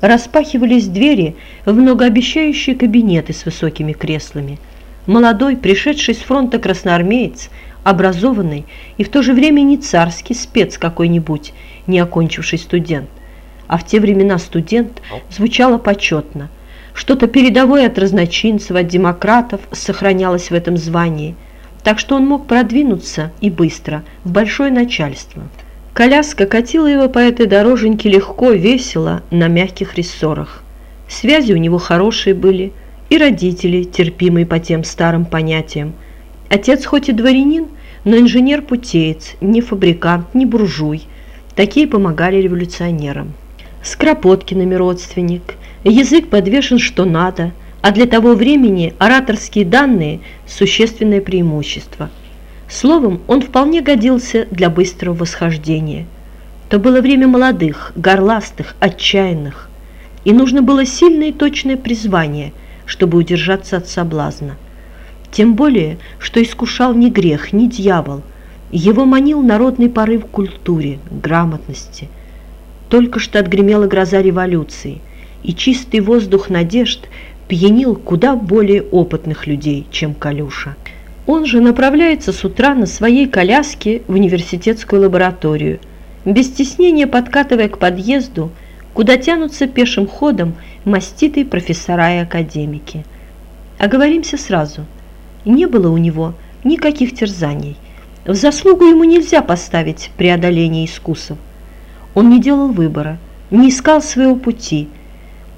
распахивались двери в многообещающие кабинеты с высокими креслами. Молодой, пришедший с фронта красноармеец, образованный и в то же время не царский спец какой-нибудь, не окончивший студент. А в те времена студент звучало почетно. Что-то передовое от разночинцев, от демократов сохранялось в этом звании, так что он мог продвинуться и быстро в большое начальство. Коляска катила его по этой дороженьке легко, весело, на мягких рессорах. Связи у него хорошие были, и родители, терпимые по тем старым понятиям. Отец хоть и дворянин, но инженер-путеец, не фабрикант, не буржуй. Такие помогали революционерам. С Кропоткиными родственник, язык подвешен что надо, а для того времени ораторские данные – существенное преимущество – Словом, он вполне годился для быстрого восхождения. То было время молодых, горластых, отчаянных, и нужно было сильное и точное призвание, чтобы удержаться от соблазна. Тем более, что искушал не грех, не дьявол, его манил народный порыв к культуре, грамотности. Только что отгремела гроза революции, и чистый воздух надежд пьянил куда более опытных людей, чем Калюша. Он же направляется с утра на своей коляске в университетскую лабораторию, без стеснения подкатывая к подъезду, куда тянутся пешим ходом маститые профессора и академики. Оговоримся сразу, не было у него никаких терзаний. В заслугу ему нельзя поставить преодоление искусов. Он не делал выбора, не искал своего пути.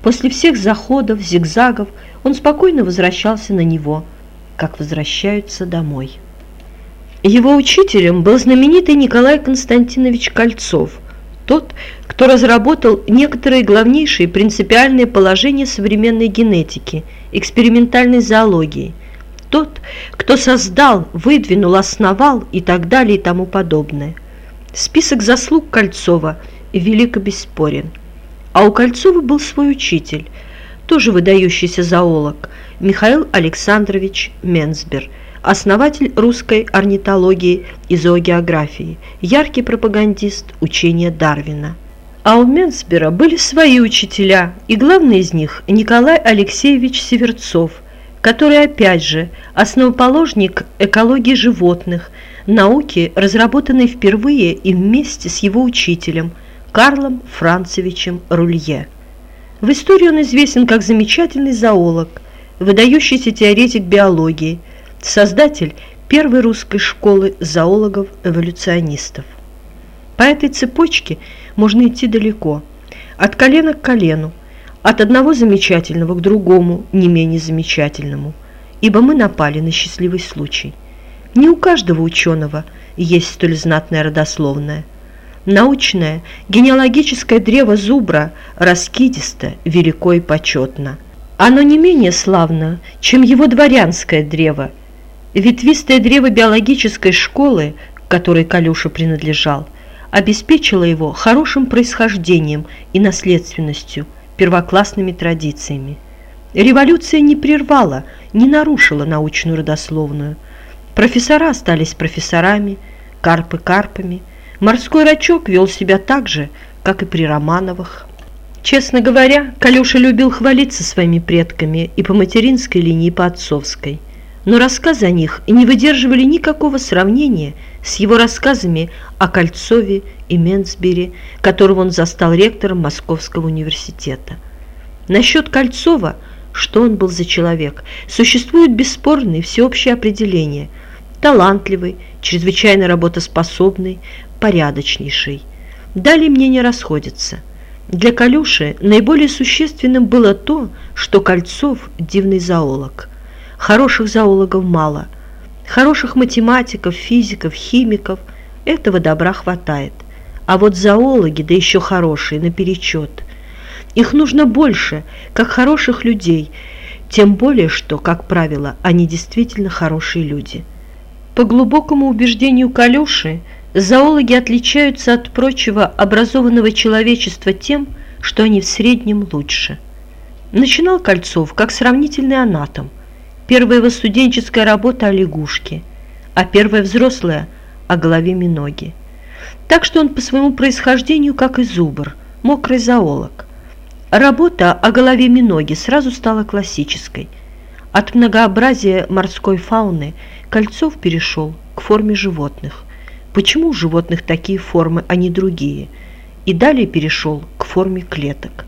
После всех заходов, зигзагов он спокойно возвращался на него – как возвращаются домой. Его учителем был знаменитый Николай Константинович Кольцов, тот, кто разработал некоторые главнейшие принципиальные положения современной генетики, экспериментальной зоологии, тот, кто создал, выдвинул, основал и так далее и тому подобное. Список заслуг Кольцова велико бесспорен. А у Кольцова был свой учитель, тоже выдающийся зоолог – Михаил Александрович Менсбер, основатель русской орнитологии и зоогеографии, яркий пропагандист учения Дарвина. А у Менсбера были свои учителя, и главный из них Николай Алексеевич Северцов, который опять же основоположник экологии животных, науки, разработанной впервые и вместе с его учителем Карлом Францевичем Рулье. В истории он известен как замечательный зоолог – выдающийся теоретик биологии, создатель первой русской школы зоологов-эволюционистов. По этой цепочке можно идти далеко, от колена к колену, от одного замечательного к другому, не менее замечательному, ибо мы напали на счастливый случай. Не у каждого ученого есть столь знатная родословная. Научное, генеалогическое древо зубра раскидисто, велико и почетно – оно не менее славно, чем его дворянское древо. Ветвистое древо биологической школы, которой Калюша принадлежал, обеспечило его хорошим происхождением и наследственностью, первоклассными традициями. Революция не прервала, не нарушила научную родословную. Профессора остались профессорами, карпы карпами. Морской рачок вел себя так же, как и при Романовых. Честно говоря, Калюша любил хвалиться своими предками и по материнской линии, и по отцовской. Но рассказы о них не выдерживали никакого сравнения с его рассказами о Кольцове и Менсбере, которого он застал ректором Московского университета. Насчет Кольцова, что он был за человек, существует бесспорное всеобщее определение – талантливый, чрезвычайно работоспособный, порядочнейший. Далее мнения расходятся – для Калюши наиболее существенным было то, что Кольцов – дивный зоолог. Хороших зоологов мало. Хороших математиков, физиков, химиков – этого добра хватает. А вот зоологи, да еще хорошие, наперечет. Их нужно больше, как хороших людей, тем более, что, как правило, они действительно хорошие люди. По глубокому убеждению Калюши – Зоологи отличаются от прочего образованного человечества тем, что они в среднем лучше. Начинал Кольцов как сравнительный анатом. Первая его студенческая работа о лягушке, а первая взрослая о голове миноги. Так что он по своему происхождению как и зубр, мокрый зоолог. Работа о голове Миноги сразу стала классической. От многообразия морской фауны Кольцов перешел к форме животных. Почему у животных такие формы, а не другие? И далее перешел к форме клеток.